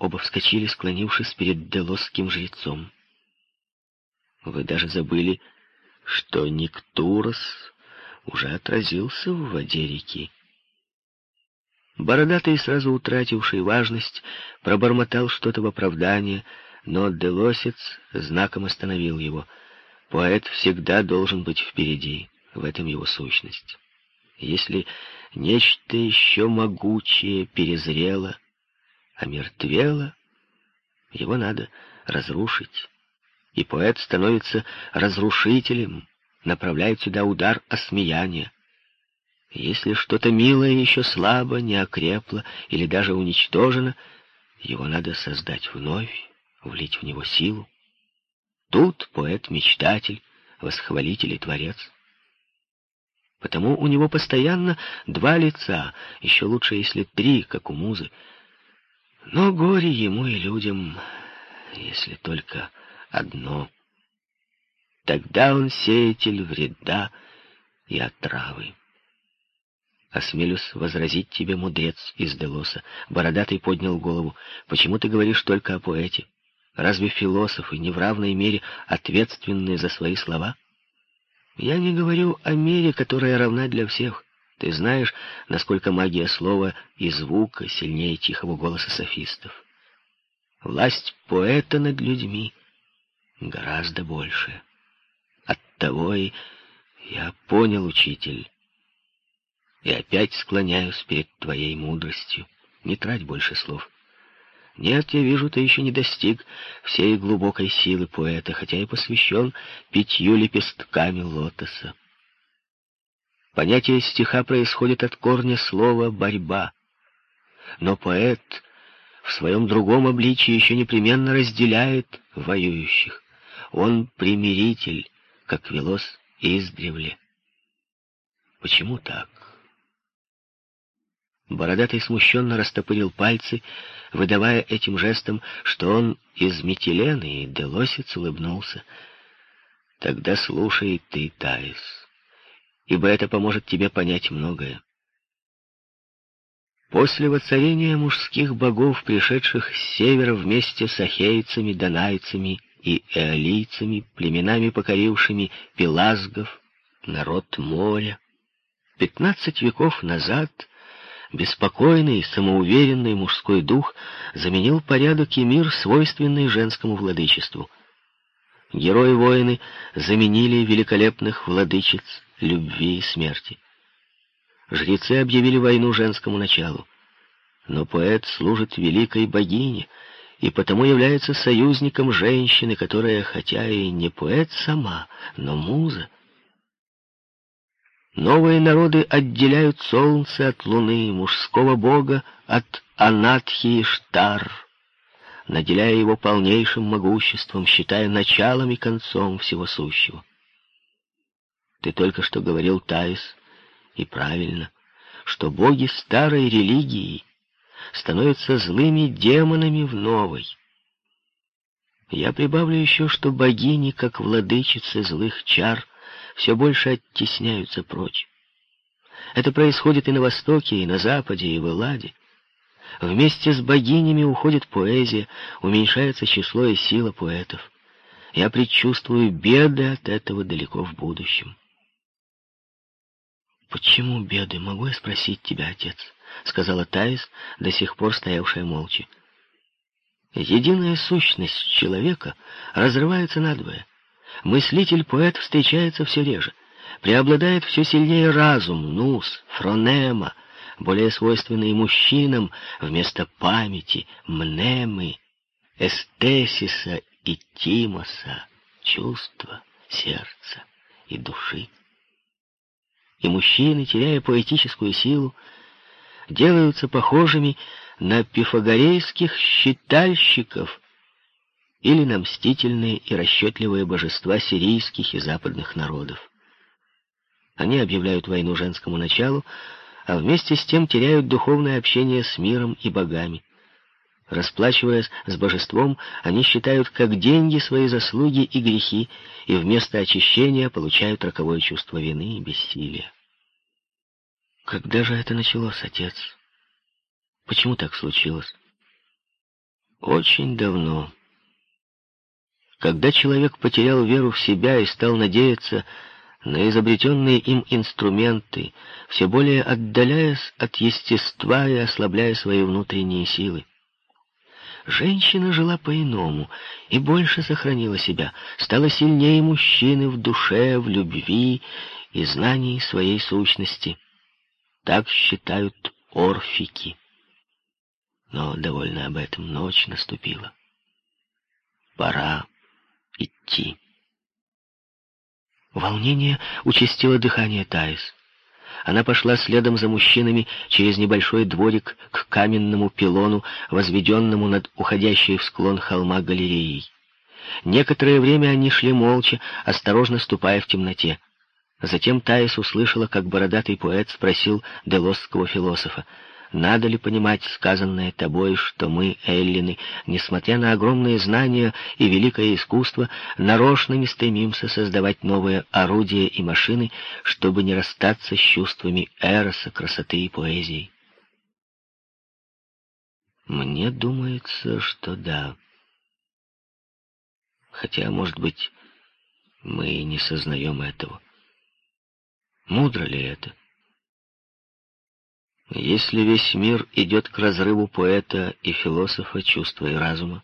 Оба вскочили, склонившись перед делосским жрецом. Вы даже забыли, что Никтурос уже отразился в воде реки. Бородатый, сразу утративший важность, пробормотал что-то в оправдание, но Делосец знаком остановил его. Поэт всегда должен быть впереди, в этом его сущность. Если нечто еще могучее перезрело, омертвело, его надо разрушить. И поэт становится разрушителем, направляет сюда удар осмеяния. Если что-то милое еще слабо, не окрепло или даже уничтожено, его надо создать вновь, влить в него силу. Тут поэт-мечтатель, восхвалитель и творец. Потому у него постоянно два лица, еще лучше, если три, как у музы. Но горе ему и людям, если только одно. Тогда он сеятель вреда и отравы. Осмелюсь возразить тебе, мудрец из Делоса. Бородатый поднял голову. Почему ты говоришь только о поэте? Разве философы не в равной мере ответственны за свои слова? Я не говорю о мере, которая равна для всех. Ты знаешь, насколько магия слова и звука сильнее тихого голоса софистов. Власть поэта над людьми гораздо больше. Оттого и я понял, учитель, и опять склоняюсь перед твоей мудростью. Не трать больше слов. Нет, я вижу, ты еще не достиг всей глубокой силы поэта, хотя и посвящен пятью лепестками лотоса. Понятие стиха происходит от корня слова «борьба». Но поэт в своем другом обличии еще непременно разделяет воюющих. Он примиритель, как Велос издревле. Почему так? Бородатый смущенно растопырил пальцы, выдавая этим жестом, что он из Метилены, и Делосец улыбнулся. «Тогда слушай ты, Таис, ибо это поможет тебе понять многое. После воцарения мужских богов, пришедших с севера вместе с ахейцами, донайцами и эолийцами, племенами, покорившими пелазгов, народ моря, пятнадцать веков назад — Беспокойный, самоуверенный мужской дух заменил порядок и мир, свойственный женскому владычеству. Герои-воины заменили великолепных владычиц любви и смерти. Жрецы объявили войну женскому началу. Но поэт служит великой богине и потому является союзником женщины, которая, хотя и не поэт сама, но муза, Новые народы отделяют солнце от луны, мужского бога от Анатхи Штар, наделяя его полнейшим могуществом, считая началом и концом всего сущего. Ты только что говорил, Таис, и правильно, что боги старой религии становятся злыми демонами в новой. Я прибавлю еще, что богини, как владычицы злых чар, все больше оттесняются прочь. Это происходит и на Востоке, и на Западе, и в Элладе. Вместе с богинями уходит поэзия, уменьшается число и сила поэтов. Я предчувствую беды от этого далеко в будущем. «Почему беды? Могу я спросить тебя, отец?» — сказала Таис, до сих пор стоявшая молча. «Единая сущность человека разрывается надвое. Мыслитель-поэт встречается все реже. Преобладает все сильнее разум, нус, фронема, более свойственные мужчинам вместо памяти, мнемы, эстесиса и тимоса, чувства, сердца и души. И мужчины, теряя поэтическую силу, делаются похожими на пифагорейских считальщиков, или на мстительные и расчетливые божества сирийских и западных народов. Они объявляют войну женскому началу, а вместе с тем теряют духовное общение с миром и богами. Расплачиваясь с божеством, они считают как деньги свои заслуги и грехи, и вместо очищения получают роковое чувство вины и бессилия. Когда же это началось, отец? Почему так случилось? Очень давно. Когда человек потерял веру в себя и стал надеяться на изобретенные им инструменты, все более отдаляясь от естества и ослабляя свои внутренние силы. Женщина жила по-иному и больше сохранила себя, стала сильнее мужчины в душе, в любви и знании своей сущности. Так считают орфики. Но довольно об этом ночь наступила. Пора идти. Волнение участило дыхание Таис. Она пошла следом за мужчинами через небольшой дворик к каменному пилону, возведенному над уходящей в склон холма галереей. Некоторое время они шли молча, осторожно ступая в темноте. Затем Таис услышала, как бородатый поэт спросил делосского философа — надо ли понимать сказанное тобой, что мы, эллины, несмотря на огромные знания и великое искусство, нарочно не стремимся создавать новые орудия и машины, чтобы не расстаться с чувствами эроса, красоты и поэзии? Мне думается, что да. Хотя, может быть, мы и не сознаем этого. Мудро ли это? Если весь мир идет к разрыву поэта и философа чувства и разума,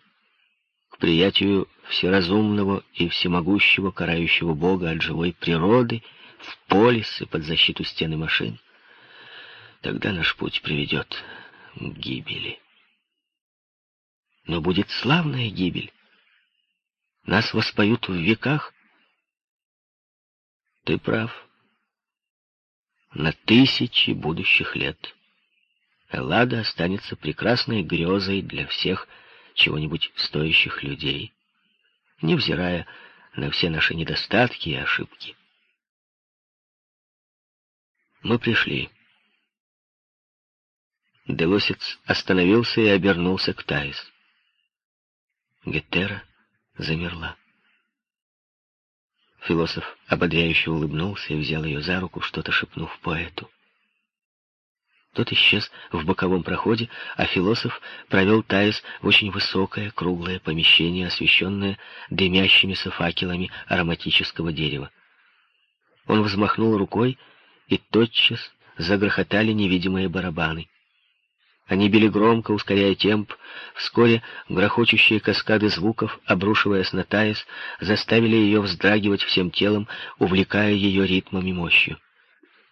к приятию всеразумного и всемогущего карающего Бога от живой природы в полис и под защиту стены машин, тогда наш путь приведет к гибели. Но будет славная гибель. Нас воспоют в веках. Ты прав. На тысячи будущих лет. Эллада останется прекрасной грезой для всех чего-нибудь стоящих людей, невзирая на все наши недостатки и ошибки. Мы пришли. Делосец остановился и обернулся к Таис. Гетера замерла. Философ ободряюще улыбнулся и взял ее за руку, что-то шепнув поэту. Тот исчез в боковом проходе, а философ провел Таис в очень высокое, круглое помещение, освещенное дымящимися факелами ароматического дерева. Он взмахнул рукой, и тотчас загрохотали невидимые барабаны. Они били громко, ускоряя темп. Вскоре грохочущие каскады звуков, обрушиваясь на Таис, заставили ее вздрагивать всем телом, увлекая ее ритмом и мощью.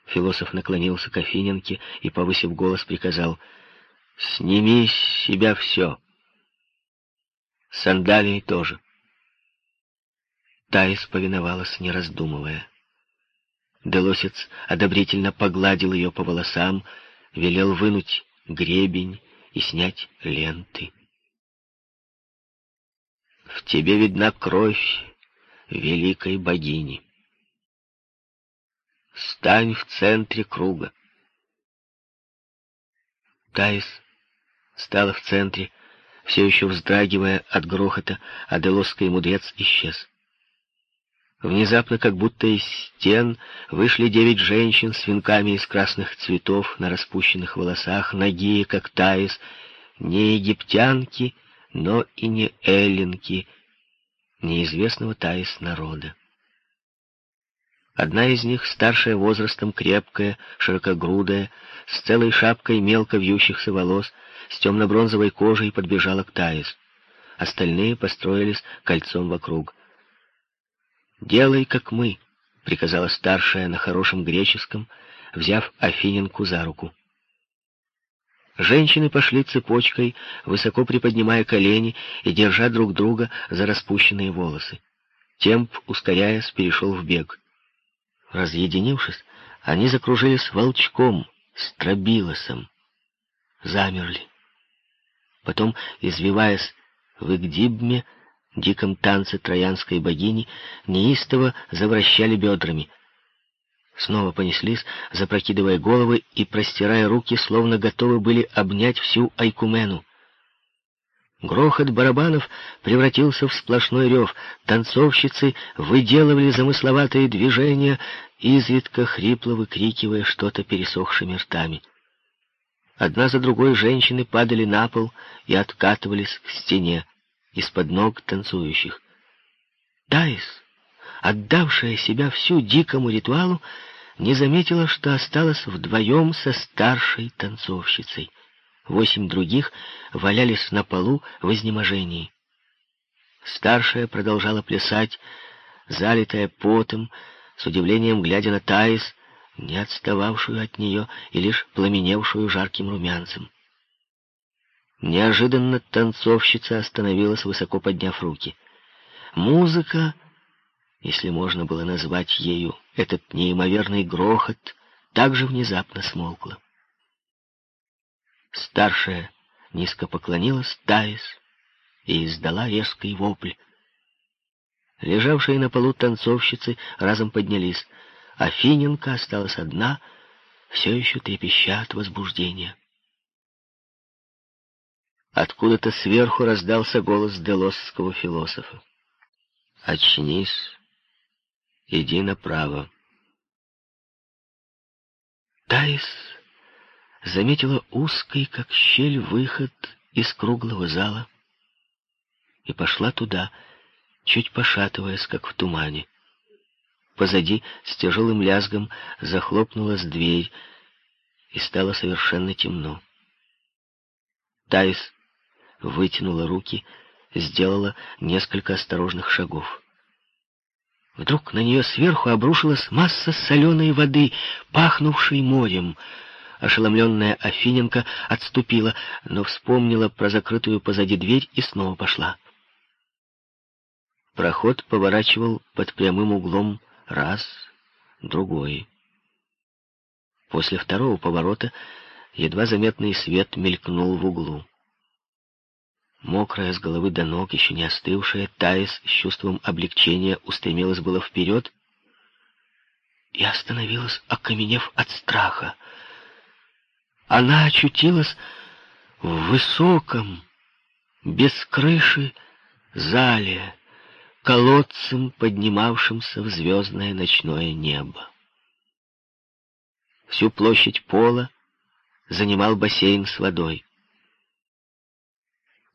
Философ наклонился к Афиненке и, повысив голос, приказал «Сними с себя все. Сандалии тоже». Таис повиновалась, не раздумывая. Делосец одобрительно погладил ее по волосам, велел вынуть гребень и снять ленты. «В тебе видна кровь великой богини». Стань в центре круга. Таис стала в центре, все еще вздрагивая от грохота, а Делосский мудрец исчез. Внезапно, как будто из стен, вышли девять женщин с венками из красных цветов на распущенных волосах, ноги, как Таис, не египтянки, но и не эллинки, неизвестного Таис народа. Одна из них, старшая возрастом, крепкая, широкогрудая, с целой шапкой мелко вьющихся волос, с темно-бронзовой кожей, подбежала к Таис. Остальные построились кольцом вокруг. «Делай, как мы», — приказала старшая на хорошем греческом, взяв Афиненку за руку. Женщины пошли цепочкой, высоко приподнимая колени и держа друг друга за распущенные волосы. Темп, ускоряясь, перешел в бег. Разъединившись, они закружились волчком, стробилосом, замерли. Потом, извиваясь в Игдибме, диком танце троянской богини, неистово завращали бедрами. Снова понеслись, запрокидывая головы и простирая руки, словно готовы были обнять всю Айкумену. Грохот барабанов превратился в сплошной рев. Танцовщицы выделывали замысловатые движения, изредка хрипло выкрикивая что-то пересохшими ртами. Одна за другой женщины падали на пол и откатывались к стене из-под ног танцующих. Таис, отдавшая себя всю дикому ритуалу, не заметила, что осталась вдвоем со старшей танцовщицей. Восемь других валялись на полу в изнеможении. Старшая продолжала плясать, залитая потом, с удивлением глядя на Таис, не отстававшую от нее и лишь пламеневшую жарким румянцем. Неожиданно танцовщица остановилась, высоко подняв руки. Музыка, если можно было назвать ею этот неимоверный грохот, также внезапно смолкла. Старшая низко поклонилась Таис и издала резкий вопль. Лежавшие на полу танцовщицы разом поднялись, а Финенко осталась одна, все еще трепеща от возбуждения. Откуда-то сверху раздался голос делосского философа. «Очнись, иди направо». Таис заметила узкий, как щель, выход из круглого зала и пошла туда, чуть пошатываясь, как в тумане. Позади с тяжелым лязгом захлопнулась дверь, и стало совершенно темно. Таис вытянула руки, сделала несколько осторожных шагов. Вдруг на нее сверху обрушилась масса соленой воды, пахнувшей морем. Ошеломленная Афиненко отступила, но вспомнила про закрытую позади дверь и снова пошла. Проход поворачивал под прямым углом раз, другой. После второго поворота едва заметный свет мелькнул в углу. Мокрая с головы до ног, еще не остывшая, Таис с чувством облегчения устремилась было вперед и остановилась, окаменев от страха. Она очутилась в высоком, без крыши зале, колодцем, поднимавшимся в звездное ночное небо. Всю площадь пола занимал бассейн с водой.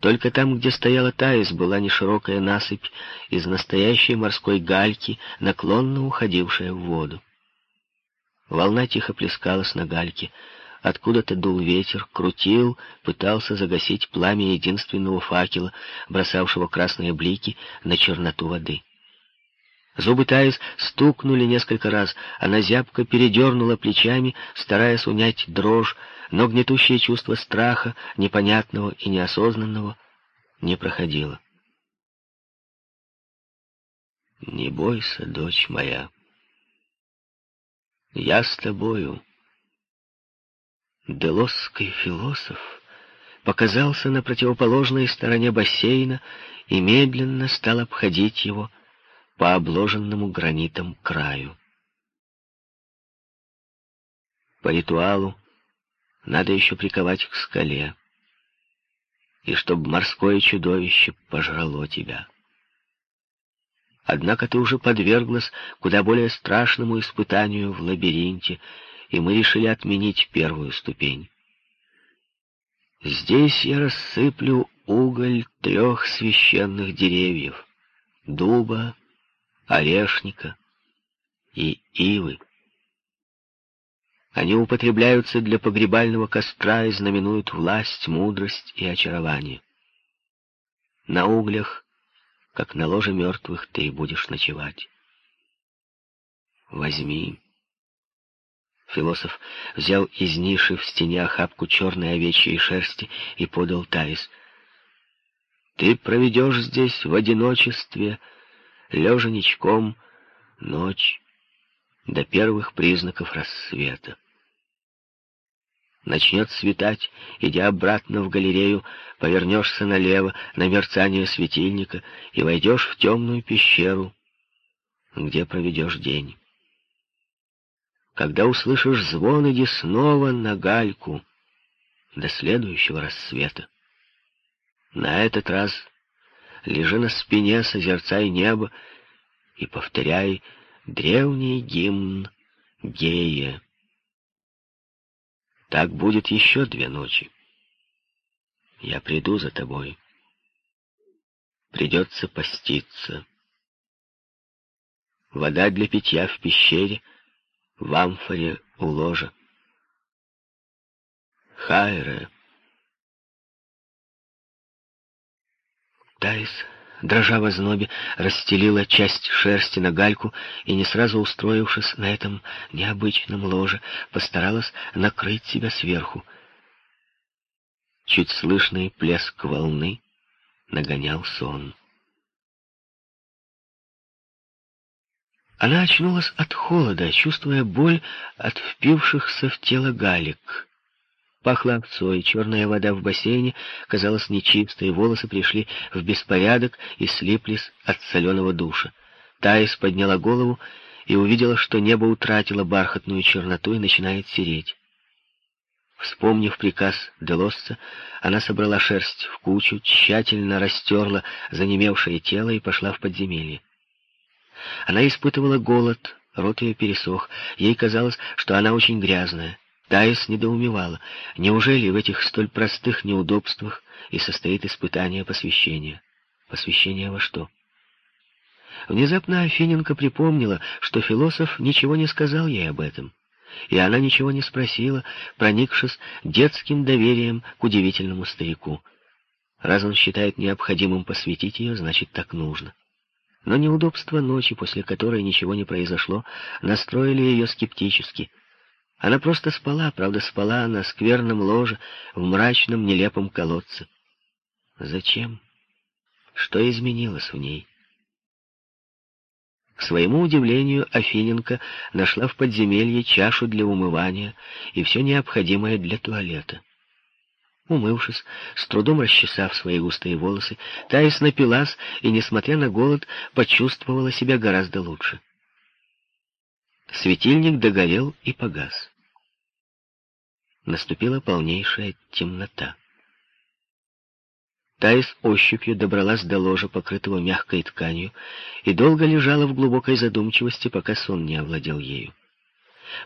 Только там, где стояла Таис, была неширокая насыпь из настоящей морской гальки, наклонно уходившая в воду. Волна тихо плескалась на гальке, Откуда-то дул ветер, крутил, пытался загасить пламя единственного факела, бросавшего красные блики на черноту воды. Зубы Таис стукнули несколько раз, она зябко передернула плечами, стараясь унять дрожь, но гнетущее чувство страха, непонятного и неосознанного, не проходило. «Не бойся, дочь моя. Я с тобою», Делосский философ показался на противоположной стороне бассейна и медленно стал обходить его по обложенному гранитом краю. По ритуалу надо еще приковать к скале, и чтобы морское чудовище пожрало тебя. Однако ты уже подверглась куда более страшному испытанию в лабиринте, и мы решили отменить первую ступень. Здесь я рассыплю уголь трех священных деревьев — дуба, орешника и ивы. Они употребляются для погребального костра и знаменуют власть, мудрость и очарование. На углях, как на ложе мертвых, ты и будешь ночевать. Возьми Философ взял из ниши в стене охапку черной овечьей шерсти и подал Таис. «Ты проведешь здесь в одиночестве, лежа ничком, ночь до первых признаков рассвета. Начнет светать, идя обратно в галерею, повернешься налево на мерцание светильника и войдешь в темную пещеру, где проведешь день. Когда услышишь звон, иди снова на гальку до следующего рассвета. На этот раз лежи на спине, созерцай небо и повторяй древний гимн Гея. Так будет еще две ночи. Я приду за тобой. Придется поститься. Вода для питья в пещере, в амфоре у ложа. Хайре. Тайс, дрожа в ознобе, расстелила часть шерсти на гальку и, не сразу устроившись на этом необычном ложе, постаралась накрыть себя сверху. Чуть слышный плеск волны нагонял сон. Она очнулась от холода, чувствуя боль от впившихся в тело галек. Пахло овцой, черная вода в бассейне казалась нечистой, волосы пришли в беспорядок и слиплись от соленого душа. Таис подняла голову и увидела, что небо утратило бархатную черноту и начинает сереть. Вспомнив приказ Делосца, она собрала шерсть в кучу, тщательно растерла занемевшее тело и пошла в подземелье. Она испытывала голод, рот ее пересох, ей казалось, что она очень грязная. Таис недоумевала, неужели в этих столь простых неудобствах и состоит испытание посвящения? Посвящение во что? Внезапно Афиненко припомнила, что философ ничего не сказал ей об этом, и она ничего не спросила, проникшись детским доверием к удивительному старику. Раз он считает необходимым посвятить ее, значит, так нужно. Но неудобства ночи, после которой ничего не произошло, настроили ее скептически — она просто спала, правда, спала на скверном ложе, в мрачном, нелепом колодце. Зачем? Что изменилось в ней? К своему удивлению, Афиненко нашла в подземелье чашу для умывания и все необходимое для туалета. Умывшись, с трудом расчесав свои густые волосы, Таис напилась и, несмотря на голод, почувствовала себя гораздо лучше. Светильник догорел и погас. Наступила полнейшая темнота. Таис ощупью добралась до ложа, покрытого мягкой тканью, и долго лежала в глубокой задумчивости, пока сон не овладел ею.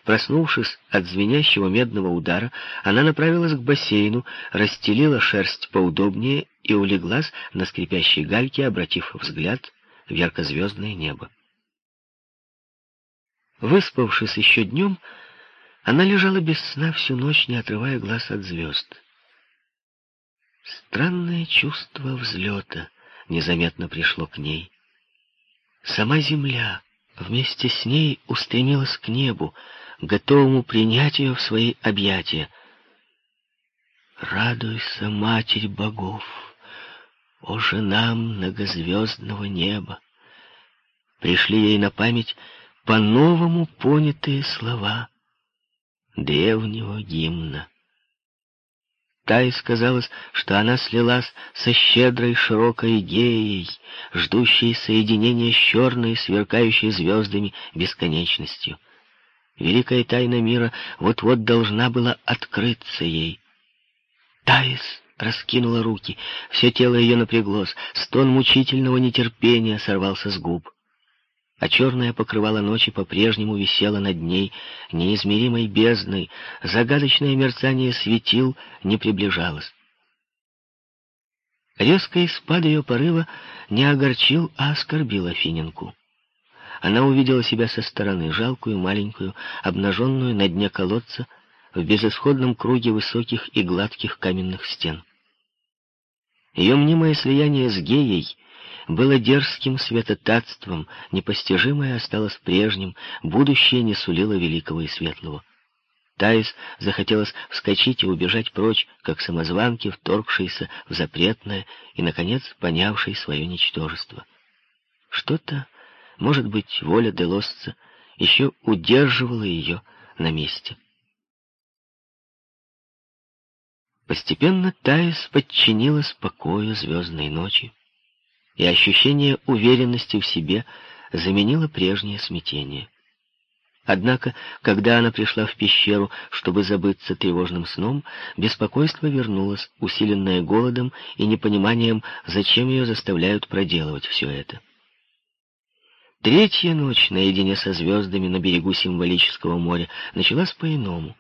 Проснувшись от звенящего медного удара, она направилась к бассейну, расстелила шерсть поудобнее и улеглась на скрипящей гальке, обратив взгляд в яркозвездное небо. Выспавшись еще днем, она лежала без сна всю ночь, не отрывая глаз от звезд. Странное чувство взлета незаметно пришло к ней. Сама земля вместе с ней устремилась к небу, готовому принять ее в свои объятия. «Радуйся, Матерь богов, о жена многозвездного неба!» Пришли ей на память по-новому понятые слова древнего гимна. Тай сказалось, что она слилась со щедрой широкой геей, ждущей соединения с черной, сверкающей звездами бесконечностью. Великая тайна мира вот-вот должна была открыться ей. Таис раскинула руки, все тело ее напряглось, стон мучительного нетерпения сорвался с губ а черное покрывало ночи по-прежнему висело над ней, неизмеримой бездной, загадочное мерцание светил не приближалось. Резкий спад ее порыва не огорчил, а оскорбил Афиненку. Она увидела себя со стороны, жалкую, маленькую, обнаженную на дне колодца, в безысходном круге высоких и гладких каменных стен. Ее мнимое слияние с геей было дерзким святотатством, непостижимое осталось прежним, будущее не сулило великого и светлого. Таис захотелось вскочить и убежать прочь, как самозванки, вторгшиеся в запретное и, наконец, понявшие свое ничтожество. Что-то, может быть, воля Делосца, еще удерживала ее на месте. Постепенно Таис подчинилась покою звездной ночи, и ощущение уверенности в себе заменило прежнее смятение. Однако, когда она пришла в пещеру, чтобы забыться тревожным сном, беспокойство вернулось, усиленное голодом и непониманием, зачем ее заставляют проделывать все это. Третья ночь наедине со звездами на берегу символического моря началась по-иному.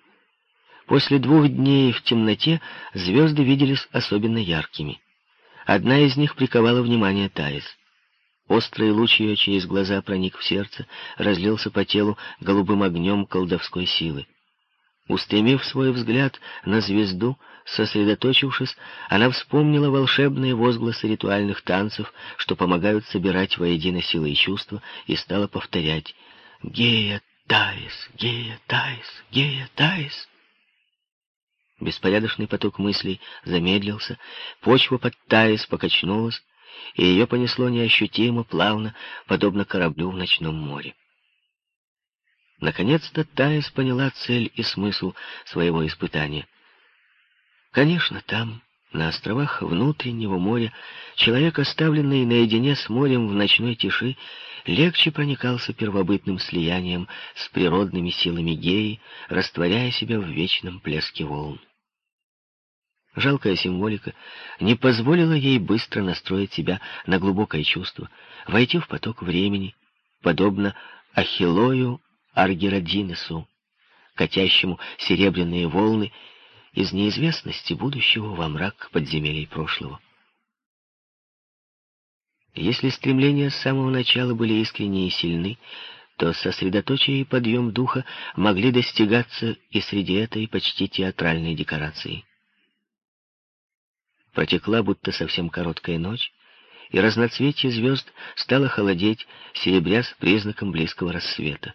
После двух дней в темноте звезды виделись особенно яркими. Одна из них приковала внимание Таис. Острый луч ее через глаза проник в сердце, разлился по телу голубым огнем колдовской силы. Устремив свой взгляд на звезду, сосредоточившись, она вспомнила волшебные возгласы ритуальных танцев, что помогают собирать воедино силы и чувства, и стала повторять «Гея Таис, Гея Таис, Гея Таис». Беспорядочный поток мыслей замедлился, почва под Таис покачнулась, и ее понесло неощутимо, плавно, подобно кораблю в ночном море. Наконец-то Таис поняла цель и смысл своего испытания. Конечно, там, на островах внутреннего моря, человек, оставленный наедине с морем в ночной тиши, легче проникался первобытным слиянием с природными силами геи, растворяя себя в вечном плеске волн. Жалкая символика не позволила ей быстро настроить себя на глубокое чувство, войти в поток времени, подобно Ахиллою Аргеродинесу, катящему серебряные волны из неизвестности будущего во мрак подземелий прошлого. Если стремления с самого начала были искренние и сильны, то сосредоточие и подъем духа могли достигаться и среди этой почти театральной декорации. Протекла будто совсем короткая ночь, и разноцветие звезд стало холодеть, серебрясь признаком близкого рассвета.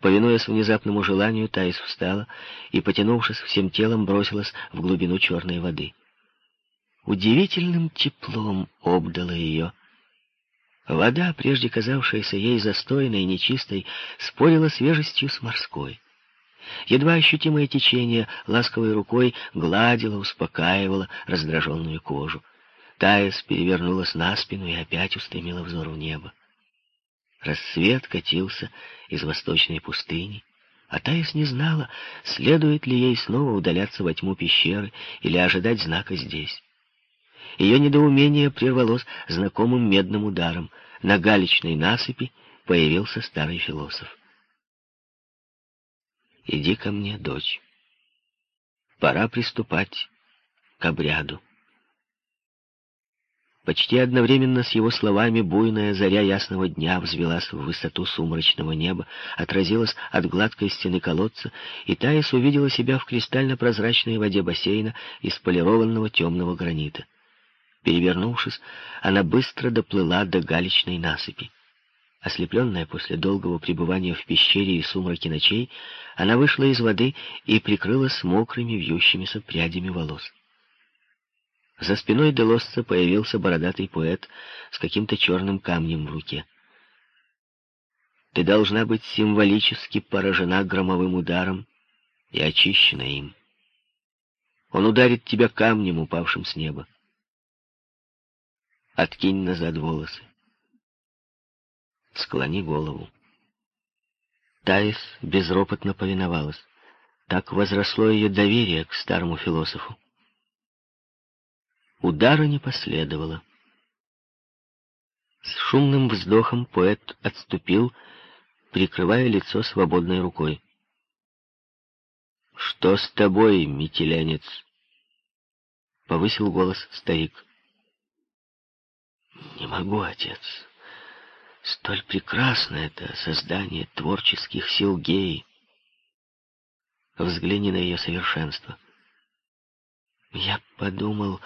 Повинуясь внезапному желанию, Таис встала и, потянувшись всем телом, бросилась в глубину черной воды. Удивительным теплом обдала ее. Вода, прежде казавшаяся ей застойной и нечистой, спорила свежестью с морской. Едва ощутимое течение ласковой рукой гладило, успокаивало раздраженную кожу. Таис перевернулась на спину и опять устремила взор в небо. Рассвет катился из восточной пустыни, а Таис не знала, следует ли ей снова удаляться во тьму пещеры или ожидать знака здесь. Ее недоумение прервалось знакомым медным ударом. На галечной насыпи появился старый философ. «Иди ко мне, дочь. Пора приступать к обряду». Почти одновременно с его словами буйная заря ясного дня взвелась в высоту сумрачного неба, отразилась от гладкой стены колодца, и Таис увидела себя в кристально-прозрачной воде бассейна из полированного темного гранита. Перевернувшись, она быстро доплыла до галечной насыпи. Ослепленная после долгого пребывания в пещере и сумраке ночей, она вышла из воды и прикрылась мокрыми вьющимися прядями волос. За спиной Делосца появился бородатый поэт с каким-то черным камнем в руке. Ты должна быть символически поражена громовым ударом и очищена им. Он ударит тебя камнем, упавшим с неба. Откинь назад волосы. Склони голову. Таис безропотно повиновалась. Так возросло ее доверие к старому философу. Удара не последовало. С шумным вздохом поэт отступил, прикрывая лицо свободной рукой. «Что с тобой, метелянец?» — повысил голос старик. «Не могу, отец. Столь прекрасно это создание творческих сил геи. Взгляни на ее совершенство. Я подумал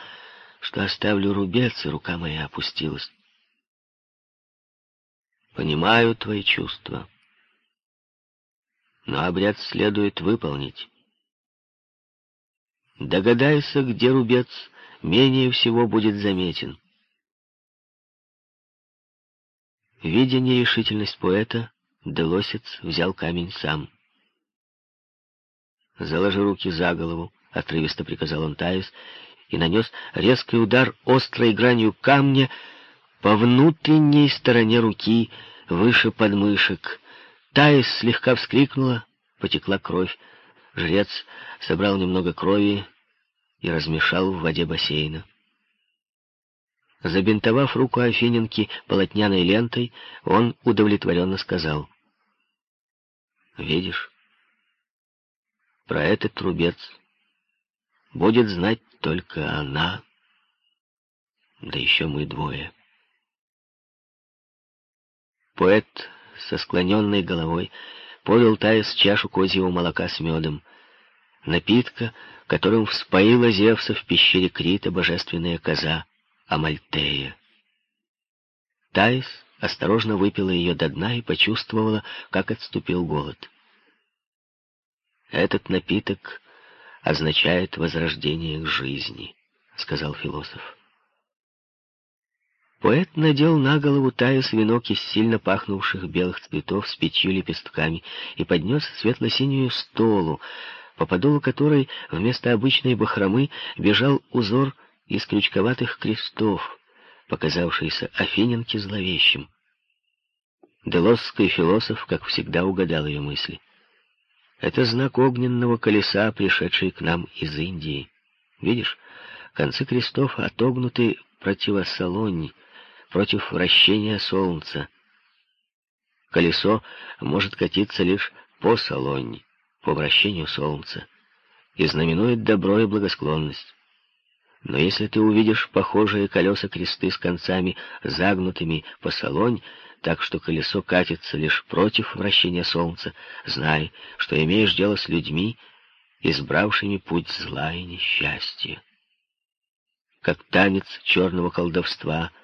что оставлю рубец, и рука моя опустилась. Понимаю твои чувства, но обряд следует выполнить. Догадайся, где рубец менее всего будет заметен. Видя нерешительность поэта, Делосец взял камень сам. «Заложи руки за голову», — отрывисто приказал он Таис, и нанес резкий удар острой гранью камня по внутренней стороне руки, выше подмышек. Таис слегка вскрикнула, потекла кровь. Жрец собрал немного крови и размешал в воде бассейна. Забинтовав руку Афиненки полотняной лентой, он удовлетворенно сказал. «Видишь, Про этот трубец будет знать только она, да еще мы двое. Поэт со склоненной головой подал Таис чашу козьего молока с медом, напитка, которым вспоила Зевса в пещере Крита божественная коза Амальтея. Таис осторожно выпила ее до дна и почувствовала, как отступил голод. «Этот напиток означает возрождение к жизни», — сказал философ. Поэт надел на голову Таис венок из сильно пахнувших белых цветов с пятью лепестками и поднес светло-синюю столу, по подолу которой вместо обычной бахромы бежал узор из крючковатых крестов, показавшийся Афиненке зловещим. Делосский философ, как всегда, угадал ее мысли. Это знак огненного колеса, пришедший к нам из Индии. Видишь, концы крестов отогнуты противосолонь, против вращения Солнца. Колесо может катиться лишь по Солонь, по вращению Солнца, и знаменует добро и благосклонность. Но если ты увидишь похожие колеса-кресты с концами, загнутыми по Солонь, так что колесо катится лишь против вращения Солнца, знай, что имеешь дело с людьми, избравшими путь зла и несчастья. Как танец черного колдовства —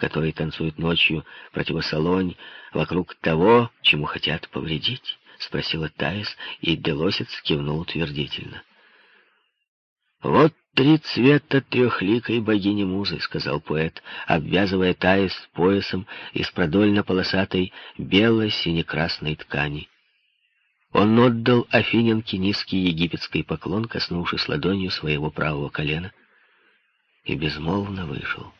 который танцует ночью противосолонь вокруг того, чему хотят повредить?» — спросила Таис, и Делосец кивнул утвердительно. «Вот три цвета трехликой богини Музы», — сказал поэт, обвязывая Таис поясом из продольно-полосатой бело-сине-красной ткани. Он отдал Афиненке низкий египетский поклон, коснувшись ладонью своего правого колена, и безмолвно вышел.